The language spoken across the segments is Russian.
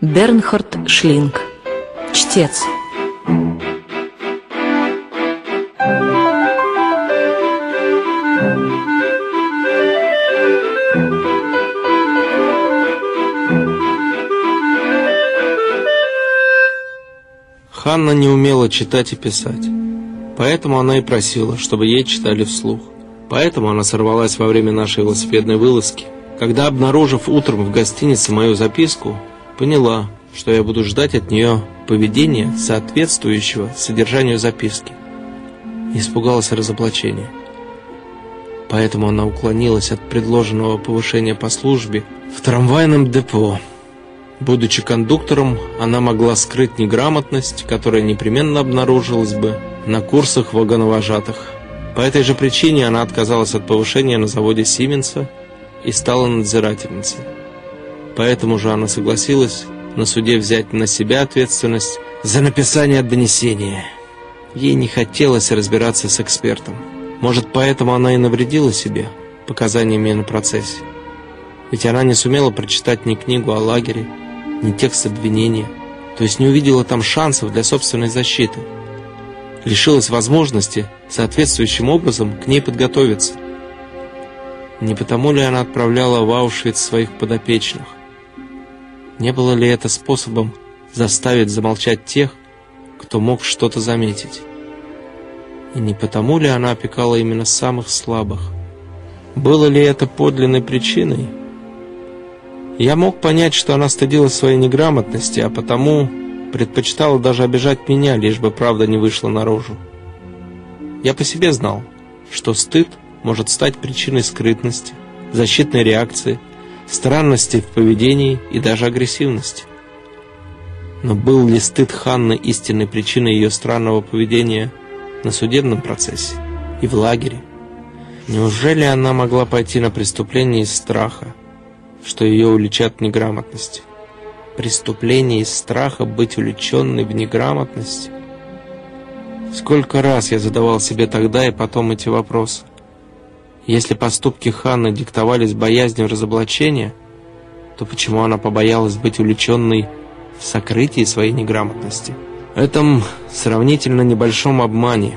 Бернхард Шлинг. Чтец. Ханна не умела читать и писать. Поэтому она и просила, чтобы ей читали вслух. Поэтому она сорвалась во время нашей велосипедной вылазки. Когда, обнаружив утром в гостинице мою записку, поняла, что я буду ждать от нее поведения, соответствующего содержанию записки. Испугалась разоблачения. Поэтому она уклонилась от предложенного повышения по службе в трамвайном депо. Будучи кондуктором, она могла скрыть неграмотность, которая непременно обнаружилась бы на курсах вагоновожатых. По этой же причине она отказалась от повышения на заводе Сименса и стала надзирательницей. Поэтому же она согласилась на суде взять на себя ответственность за написание донесения. Ей не хотелось разбираться с экспертом. Может, поэтому она и навредила себе показаниями на процессе. Ведь она не сумела прочитать ни книгу о лагере, ни текст обвинения, то есть не увидела там шансов для собственной защиты. Лишилась возможности соответствующим образом к ней подготовиться. Не потому ли она отправляла в Аушвиц своих подопечных? Не было ли это способом заставить замолчать тех, кто мог что-то заметить? И не потому ли она опекала именно самых слабых? Было ли это подлинной причиной? Я мог понять, что она стыдилась своей неграмотности, а потому предпочитала даже обижать меня, лишь бы правда не вышла наружу. Я по себе знал, что стыд может стать причиной скрытности, защитной реакции, странностей в поведении и даже агрессивности. Но был ли стыд Ханны истинной причиной ее странного поведения на судебном процессе и в лагере? Неужели она могла пойти на преступление из страха, что ее уличат в неграмотности? Преступление из страха быть увлеченной в неграмотности? Сколько раз я задавал себе тогда и потом эти вопросы? Если поступки Ханны диктовались боязнью разоблачения, то почему она побоялась быть увлеченной в сокрытии своей неграмотности? Этом сравнительно небольшом обмане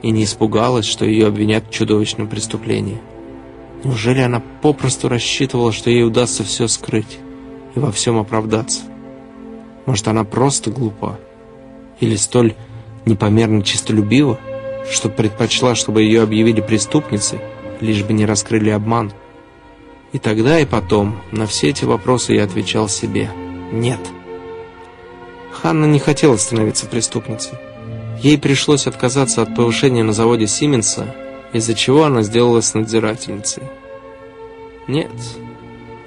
и не испугалась, что ее обвинят в чудовищном преступлении. Неужели она попросту рассчитывала, что ей удастся все скрыть и во всем оправдаться? Может, она просто глупа? Или столь непомерно честолюбива, что предпочла, чтобы ее объявили преступницей, лишь бы не раскрыли обман. И тогда, и потом на все эти вопросы я отвечал себе «нет». Ханна не хотела становиться преступницей. Ей пришлось отказаться от повышения на заводе Сименса, из-за чего она сделалась надзирательницей. Нет,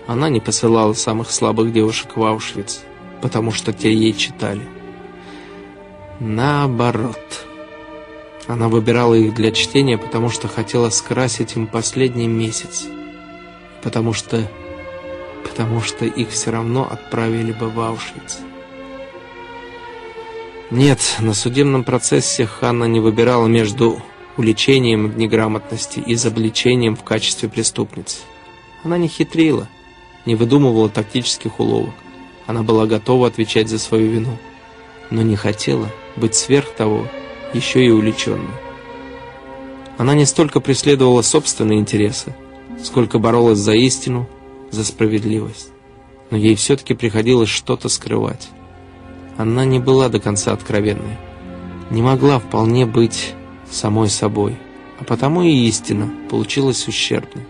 она не посылала самых слабых девушек в Аушвиц, потому что те ей читали. Наоборот. Она выбирала их для чтения, потому что хотела скрасить им последний месяц. Потому что... Потому что их все равно отправили бы в Аушвиц. Нет, на судебном процессе Ханна не выбирала между уличением в неграмотности и изобличением в качестве преступницы. Она не хитрила, не выдумывала тактических уловок. Она была готова отвечать за свою вину, но не хотела быть сверх того, еще и увлеченной. Она не столько преследовала собственные интересы, сколько боролась за истину, за справедливость. Но ей все-таки приходилось что-то скрывать. Она не была до конца откровенной, не могла вполне быть самой собой, а потому и истина получилась ущербной.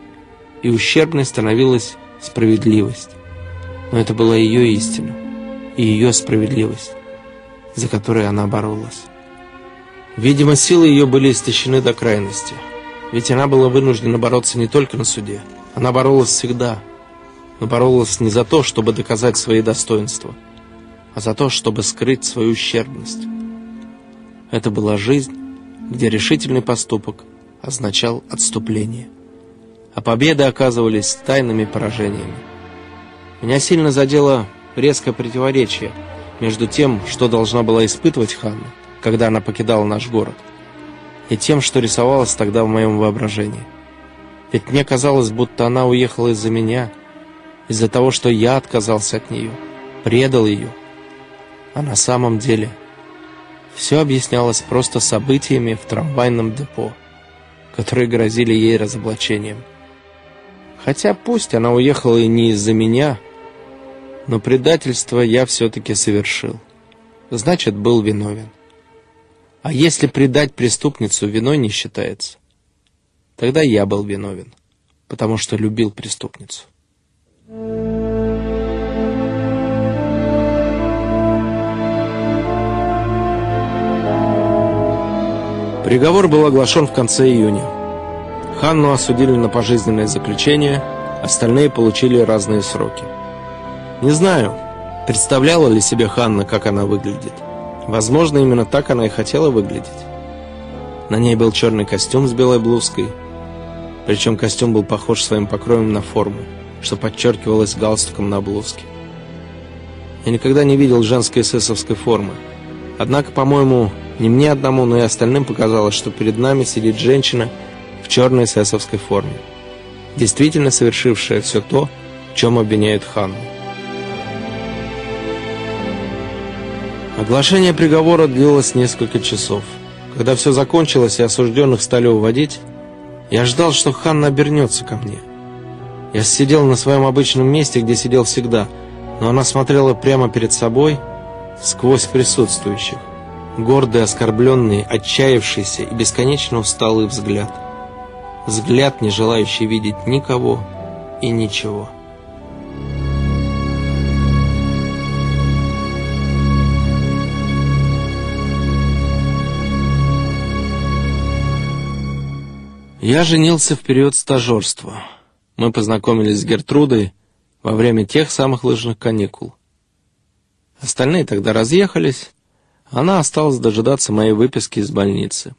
И ущербной становилась справедливость. Но это была ее истина и ее справедливость, за которой она боролась. Видимо, силы ее были истощены до крайности. Ведь она была вынуждена бороться не только на суде. Она боролась всегда. Но боролась не за то, чтобы доказать свои достоинства, а за то, чтобы скрыть свою ущербность. Это была жизнь, где решительный поступок означал отступление. А победы оказывались тайными поражениями. Меня сильно задело резкое противоречие между тем, что должна была испытывать Ханна, когда она покидала наш город, и тем, что рисовалось тогда в моем воображении. Ведь мне казалось, будто она уехала из-за меня, из-за того, что я отказался от нее, предал ее. А на самом деле все объяснялось просто событиями в трамвайном депо, которые грозили ей разоблачением. Хотя пусть она уехала и не из-за меня, но предательство я все-таки совершил. Значит, был виновен. А если предать преступницу виной не считается, тогда я был виновен, потому что любил преступницу. Приговор был оглашен в конце июня. Ханну осудили на пожизненное заключение, остальные получили разные сроки. Не знаю, представляла ли себе Ханна, как она выглядит. Возможно, именно так она и хотела выглядеть. На ней был черный костюм с белой блузкой, причем костюм был похож своим покроем на форму, что подчеркивалось галстуком на блузке. Я никогда не видел женской эсэсовской формы. Однако, по-моему, не мне одному, но и остальным показалось, что перед нами сидит женщина черной эсэсовской форме, действительно совершившая все то, в чем обвиняют Ханну. Оглашение приговора длилось несколько часов. Когда все закончилось и осужденных стали уводить, я ждал, что Ханна обернется ко мне. Я сидел на своем обычном месте, где сидел всегда, но она смотрела прямо перед собой, сквозь присутствующих. Гордый, оскорбленный, отчаявшийся и бесконечно усталый взгляд. Взгляд, не желающий видеть никого и ничего. Я женился в период стажерства. Мы познакомились с Гертрудой во время тех самых лыжных каникул. Остальные тогда разъехались, она осталась дожидаться моей выписки из больницы,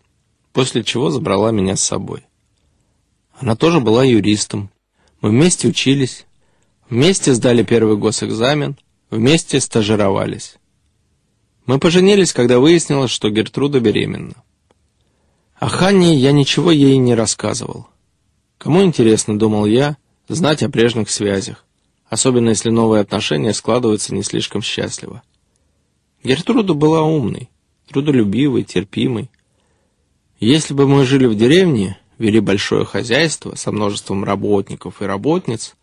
после чего забрала меня с собой. Она тоже была юристом. Мы вместе учились, вместе сдали первый госэкзамен, вместе стажировались. Мы поженились, когда выяснилось, что Гертруда беременна. О Ханне я ничего ей не рассказывал. Кому интересно, думал я, знать о прежних связях, особенно если новые отношения складываются не слишком счастливо. Гертруда была умной, трудолюбивой, терпимой. Если бы мы жили в деревне, вели большое хозяйство со множеством работников и работниц,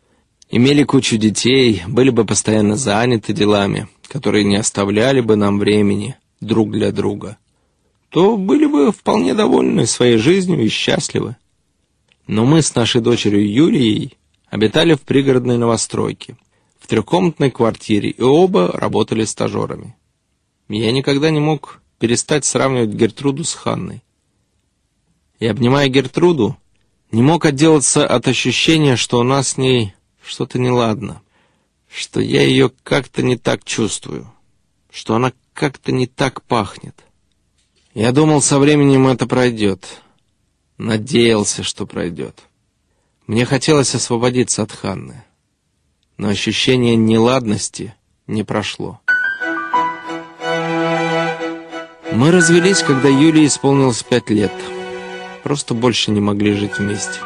имели кучу детей, были бы постоянно заняты делами, которые не оставляли бы нам времени друг для друга – то были бы вполне довольны своей жизнью и счастливы. Но мы с нашей дочерью Юлией обитали в пригородной новостройке, в трехкомнатной квартире, и оба работали стажерами. Я никогда не мог перестать сравнивать Гертруду с Ханной. И, обнимая Гертруду, не мог отделаться от ощущения, что у нас с ней что-то неладно, что я ее как-то не так чувствую, что она как-то не так пахнет. Я думал, со временем это пройдет. Надеялся, что пройдет. Мне хотелось освободиться от Ханны. Но ощущение неладности не прошло. Мы развелись, когда Юлии исполнилось пять лет. Просто больше не могли жить вместе.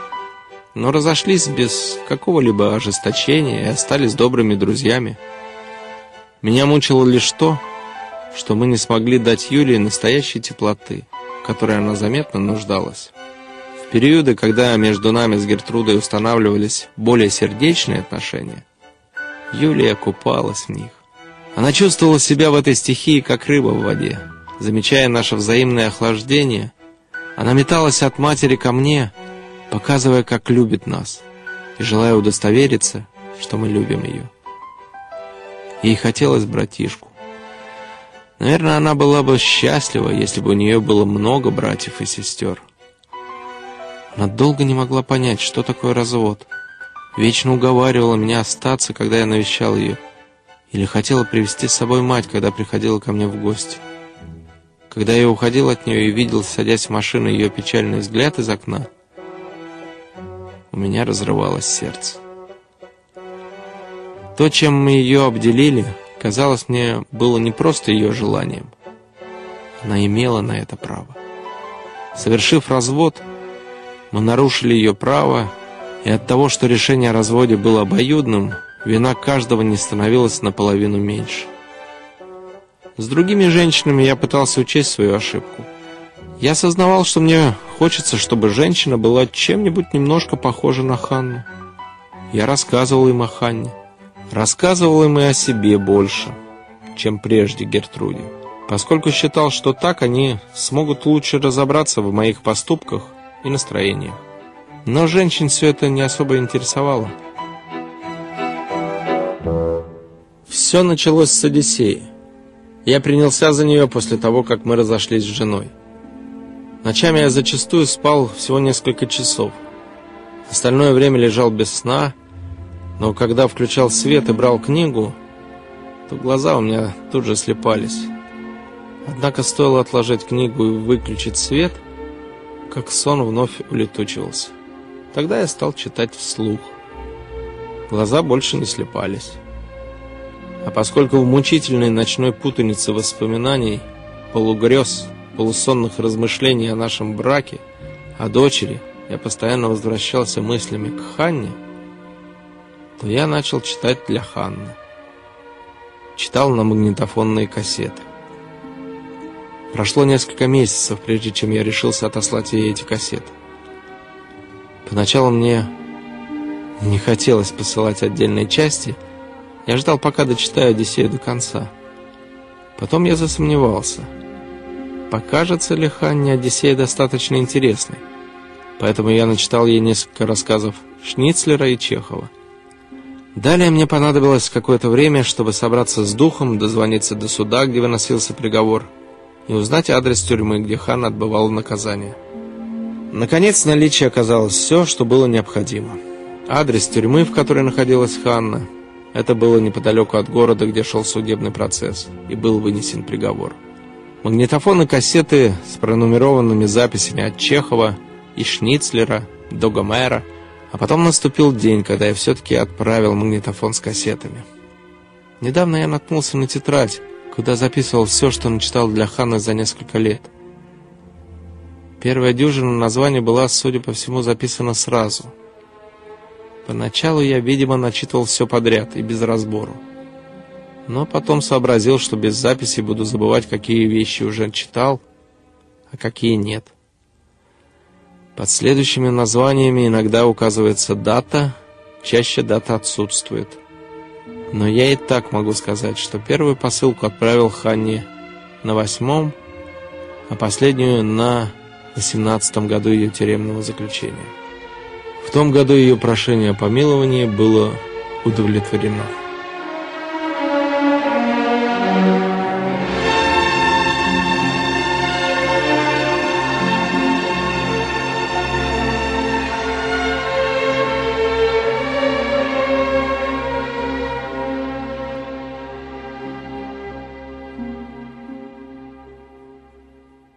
Но разошлись без какого-либо ожесточения и остались добрыми друзьями. Меня мучило лишь то, что мы не смогли дать Юлии настоящей теплоты, в которой она заметно нуждалась. В периоды, когда между нами с Гертрудой устанавливались более сердечные отношения, Юлия купалась в них. Она чувствовала себя в этой стихии, как рыба в воде. Замечая наше взаимное охлаждение, она металась от матери ко мне, показывая, как любит нас, и желая удостовериться, что мы любим ее. Ей хотелось братишку. Наверное, она была бы счастлива, если бы у нее было много братьев и сестер. Она долго не могла понять, что такое развод. Вечно уговаривала меня остаться, когда я навещал ее. Или хотела привести с собой мать, когда приходила ко мне в гости. Когда я уходил от нее и видел, садясь в машину, ее печальный взгляд из окна, у меня разрывалось сердце. То, чем мы ее обделили, казалось мне, было не просто ее желанием. Она имела на это право. Совершив развод, мы нарушили ее право И от того, что решение о разводе было обоюдным, вина каждого не становилась наполовину меньше. С другими женщинами я пытался учесть свою ошибку. Я осознавал, что мне хочется, чтобы женщина была чем-нибудь немножко похожа на Ханну. Я рассказывал им о Ханне. Рассказывал им и о себе больше, чем прежде Гертруде, поскольку считал, что так они смогут лучше разобраться в моих поступках и настроениях. Но женщин все это не особо интересовало. Все началось с Одиссеи. Я принялся за нее после того, как мы разошлись с женой. Ночами я зачастую спал всего несколько часов. Остальное время лежал без сна, но когда включал свет и брал книгу, то глаза у меня тут же слепались. Однако стоило отложить книгу и выключить свет, как сон вновь улетучивался. Тогда я стал читать вслух. Глаза больше не слепались. А поскольку в мучительной ночной путанице воспоминаний, полугрез, полусонных размышлений о нашем браке, о дочери, я постоянно возвращался мыслями к Ханне, то я начал читать для Ханны. Читал на магнитофонные кассеты. Прошло несколько месяцев, прежде чем я решился отослать ей эти кассеты. Поначалу мне не хотелось посылать отдельные части. Я ждал, пока дочитаю Одиссею до конца. Потом я засомневался. Покажется ли Ханне Одиссея достаточно интересной? Поэтому я начитал ей несколько рассказов Шницлера и Чехова. Далее мне понадобилось какое-то время, чтобы собраться с духом, дозвониться до суда, где выносился приговор, и узнать адрес тюрьмы, где Хан отбывал наказание. Наконец, в наличии оказалось все, что было необходимо. Адрес тюрьмы, в которой находилась Ханна, это было неподалеку от города, где шел судебный процесс, и был вынесен приговор. Магнитофоны кассеты с пронумерованными записями от Чехова и Шницлера до Гомера, а потом наступил день, когда я все-таки отправил магнитофон с кассетами. Недавно я наткнулся на тетрадь, куда записывал все, что начитал для Ханны за несколько лет. Первая дюжина названий была, судя по всему, записана сразу. Поначалу я, видимо, начитывал все подряд и без разбору. Но потом сообразил, что без записи буду забывать, какие вещи уже читал, а какие нет. Под следующими названиями иногда указывается дата, чаще дата отсутствует. Но я и так могу сказать, что первую посылку отправил Ханне на восьмом, а последнюю на на 17 году ее тюремного заключения. В том году ее прошение о помиловании было удовлетворено.